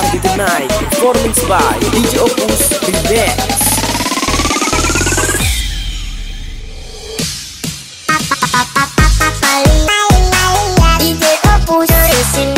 Party Tonight. Performance by DJ Opus Remix. DJ Opus Remix.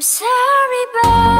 I'm sorry, but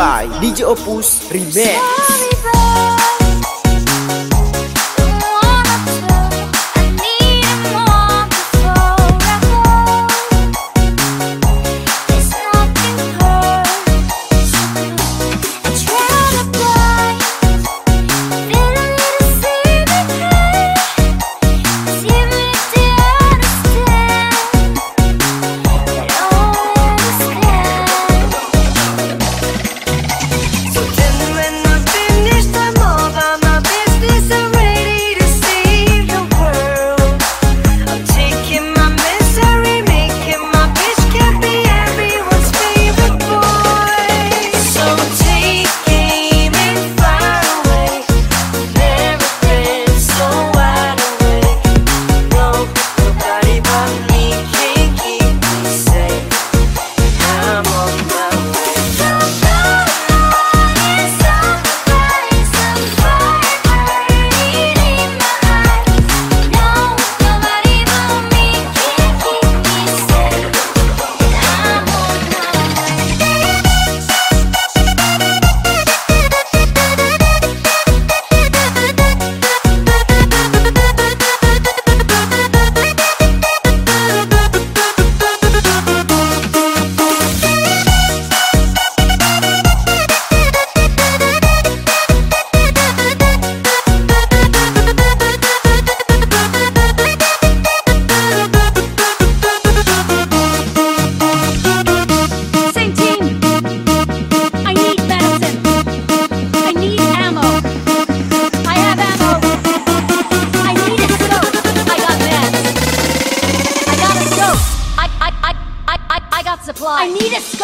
by DJ Opus Remix.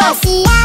I see.